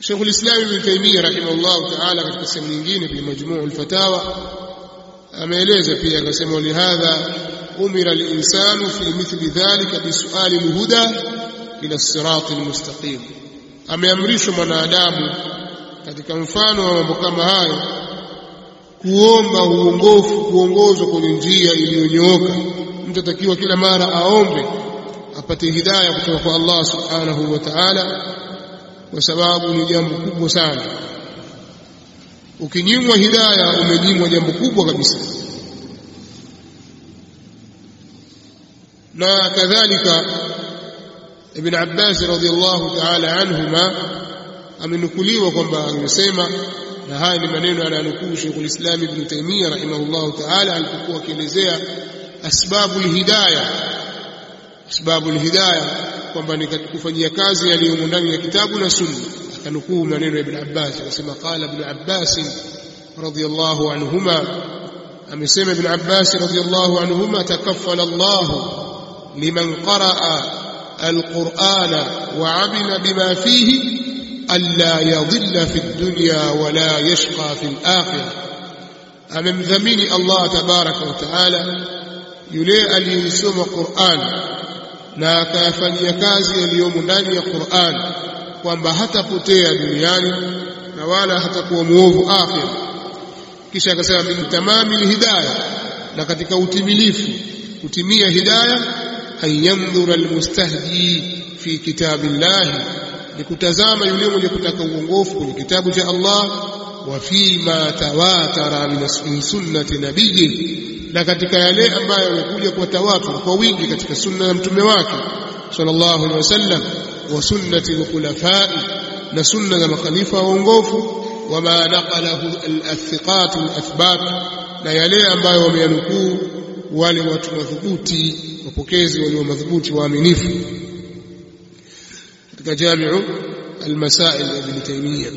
Sheikh al-Islam Ibn Taymiyyah rahimahullah ta'ala katika sehemu nyingine kwenye majmuu al-fatawa ameeleza pia akasema lihadha umira al-insanu fi mithli dhalika bisuali al-huda ila as-sirat al-mustaqim. Ameamrishwa mwanadamu katika mfano wa mambo kama hayo kuomba uongofu kuongozwa kwenye njia iliyonyooka. Mtu atakiwa kila mara aombe apate hidayah kutoka kwa Allah subhanahu wa ta'ala kwa sababu ni jambo kubwa sana. Ukinyimwa hidaya, umenyimwa jambo kubwa kabisa. Na kadhalika ibn Abbas radhiallahu ta'ala anhuma amenukuliwa kwamba amesema na haya ni maneno yananukuu Sheikhul Islam Ibn Taymiyyah rahimahullahu ta'ala alipokuwa akielezea asbabul hidayah asbabul hidayah kwamba ni kufanyia kazi yaliyomo ndani ya kitabu na sunna akanukuu maneno ya Ibn Abbas akasema qala Ibn Abbas radiyallahu anhuma amesema Ibn Abbas radiyallahu anhuma takaffala Allah liman qaraa القرآن وعمل بما فيه ألا يضل في الدنيا ولا يشقى في الآخرة amemdhamini Allah tabaraka wa taala yule aliyesoma Qur'an na akayafanyia kazi yaliyomo ndani ya Qur'an kwamba hatapotea duniani na wala hatakuwa muovu akhira kisha akasema min tamami hidayah na katika utimilifu kutimia hidaya, anyandhura almustahdi fi kitabillahi ni kutazama yule mwenye kutaka uongofu kwenye kitabu cha Allah wa fi ma tawatara min sunnati nabiyyi na katika yale ambayo yamekuja kwa tawatur kwa wingi katika sunna ya mtume wake sallallahu alaihi wasallam wa sunnati al-khulafai na sunna za makhalifa waongofu wama naqalahu al-athiqat al-athbat na yale ambayo wameyanukuu wale watu madhubuti wapokezi walio madhubuti waaminifu. Katika jamiu al-masail ibn Taymiyyah